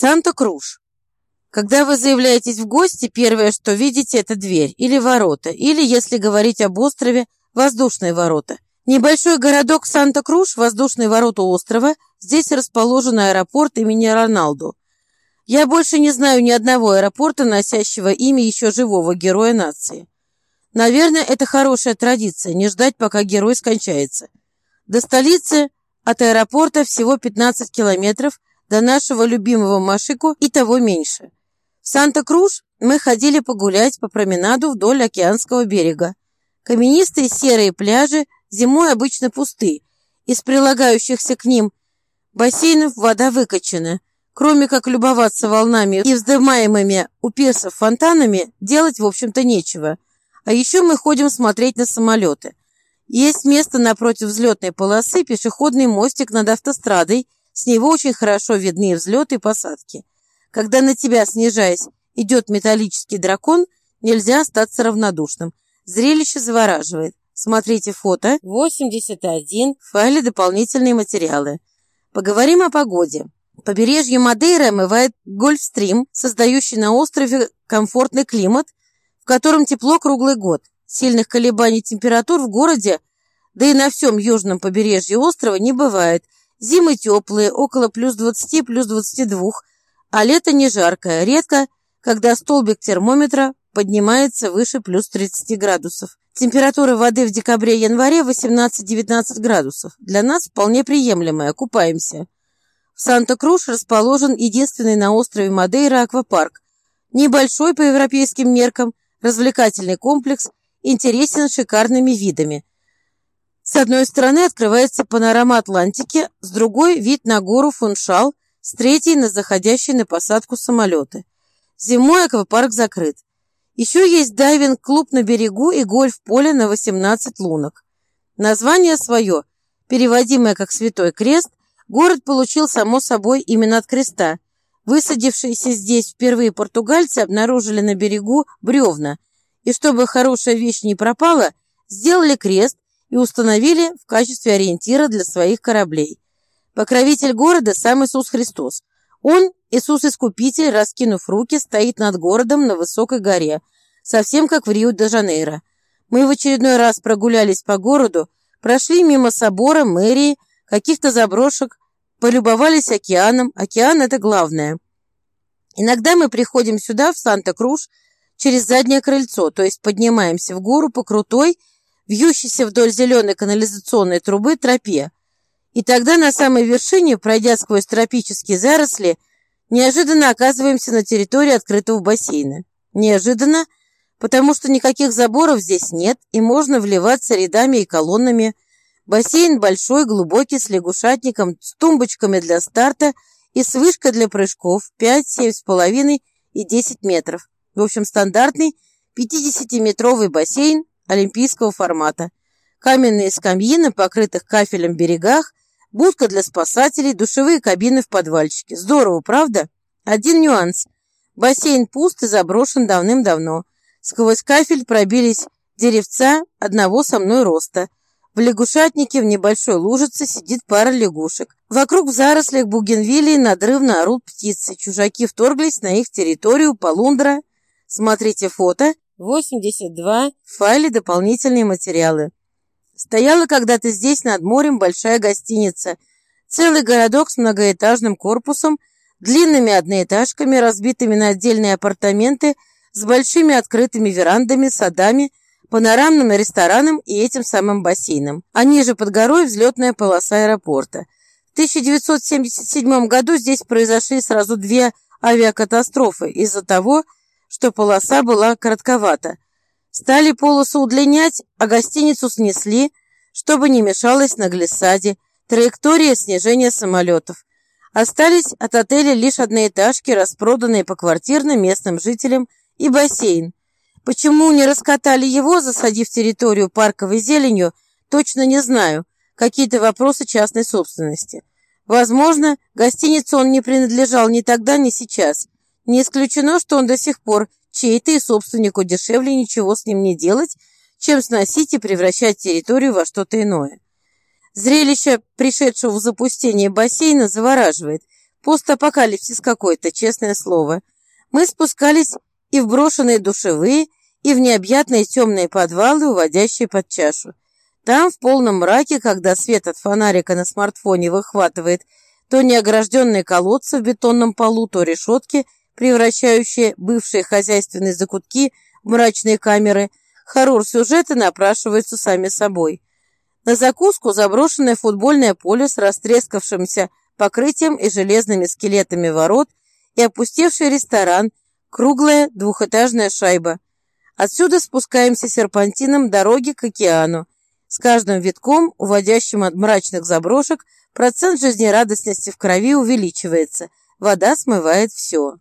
Санта-Круш. Когда вы заявляетесь в гости, первое, что видите, это дверь или ворота, или, если говорить об острове, воздушные ворота. Небольшой городок Санта-Круш, воздушные ворота острова, здесь расположен аэропорт имени Роналду. Я больше не знаю ни одного аэропорта, носящего имя еще живого героя нации. Наверное, это хорошая традиция, не ждать, пока герой скончается. До столицы от аэропорта всего 15 километров, до нашего любимого Машику и того меньше. В Санта-Круш мы ходили погулять по променаду вдоль океанского берега. Каменистые серые пляжи зимой обычно пусты. Из прилагающихся к ним бассейнов вода выкачана. Кроме как любоваться волнами и вздымаемыми у пирсов фонтанами, делать, в общем-то, нечего. А еще мы ходим смотреть на самолеты. Есть место напротив взлетной полосы, пешеходный мостик над автострадой, с него очень хорошо видны взлеты и посадки. Когда на тебя, снижаясь, идет металлический дракон, нельзя остаться равнодушным. Зрелище завораживает. Смотрите фото 81 в файле «Дополнительные материалы». Поговорим о погоде. Побережье Мадейры омывает Гольфстрим, создающий на острове комфортный климат, в котором тепло круглый год. Сильных колебаний температур в городе, да и на всем южном побережье острова не бывает. Зимы теплые, около плюс 20, плюс 22, а лето не жаркое, редко, когда столбик термометра поднимается выше плюс 30 градусов. Температура воды в декабре-январе 18-19 градусов. Для нас вполне приемлемая, купаемся. В Санта-Круш расположен единственный на острове Мадейра аквапарк. Небольшой по европейским меркам, развлекательный комплекс, интересен шикарными видами. С одной стороны открывается панорама Атлантики, с другой – вид на гору Фуншал, с третьей – на заходящие на посадку самолеты. Зимой аквапарк закрыт. Еще есть дайвинг-клуб на берегу и гольф-поле на 18 лунок. Название свое, переводимое как «Святой Крест», город получил, само собой, именно от креста. Высадившиеся здесь впервые португальцы обнаружили на берегу бревна, и чтобы хорошая вещь не пропала, сделали крест и установили в качестве ориентира для своих кораблей. Покровитель города сам Иисус Христос. Он, Иисус-Искупитель, раскинув руки, стоит над городом на высокой горе, совсем как в Рио-де-Жанейро. Мы в очередной раз прогулялись по городу, прошли мимо собора, мэрии, каких-то заброшек, полюбовались океаном. Океан – это главное. Иногда мы приходим сюда, в Санта-Круш, через заднее крыльцо, то есть поднимаемся в гору по крутой, вьющейся вдоль зеленой канализационной трубы тропе. И тогда на самой вершине, пройдя сквозь тропические заросли, неожиданно оказываемся на территории открытого бассейна. Неожиданно, потому что никаких заборов здесь нет, и можно вливаться рядами и колоннами. Бассейн большой, глубокий, с лягушатником, с тумбочками для старта и с вышкой для прыжков 5, 7,5 и 10 метров. В общем, стандартный 50-метровый бассейн олимпийского формата. Каменные скамьи на покрытых кафелем берегах, Будка для спасателей, душевые кабины в подвальчике. Здорово, правда? Один нюанс. Бассейн пуст и заброшен давным-давно. Сквозь кафель пробились деревца одного со мной роста. В лягушатнике в небольшой лужице сидит пара лягушек. Вокруг в зарослях бугенвилии надрывно орут птицы. Чужаки вторглись на их территорию полундра. Смотрите фото 82 в файле «Дополнительные материалы». Стояла когда-то здесь над морем большая гостиница. Целый городок с многоэтажным корпусом, длинными одноэтажками, разбитыми на отдельные апартаменты, с большими открытыми верандами, садами, панорамным рестораном и этим самым бассейном. А ниже под горой взлетная полоса аэропорта. В 1977 году здесь произошли сразу две авиакатастрофы из-за того, что полоса была коротковата. Стали полосу удлинять, а гостиницу снесли, чтобы не мешалось на глиссаде. Траектория снижения самолетов. Остались от отеля лишь одноэтажки, распроданные по квартирным местным жителям, и бассейн. Почему не раскатали его, засадив территорию парковой зеленью, точно не знаю. Какие-то вопросы частной собственности. Возможно, гостинице он не принадлежал ни тогда, ни сейчас. Не исключено, что он до сих пор чей-то и собственнику дешевле ничего с ним не делать, чем сносить и превращать территорию во что-то иное. Зрелище пришедшего в запустение бассейна завораживает. Постапокалипсис какой-то, честное слово. Мы спускались и в брошенные душевые, и в необъятные темные подвалы, уводящие под чашу. Там, в полном мраке, когда свет от фонарика на смартфоне выхватывает то неогражденные колодцы в бетонном полу, то решетки, превращающие бывшие хозяйственные закутки в мрачные камеры, хоррор-сюжеты напрашиваются сами собой. На закуску заброшенное футбольное поле с растрескавшимся покрытием и железными скелетами ворот и опустевший ресторан, круглая двухэтажная шайба. Отсюда спускаемся серпантином дороги к океану. С каждым витком, уводящим от мрачных заброшек, процент жизнерадостности в крови увеличивается. Вода смывает все.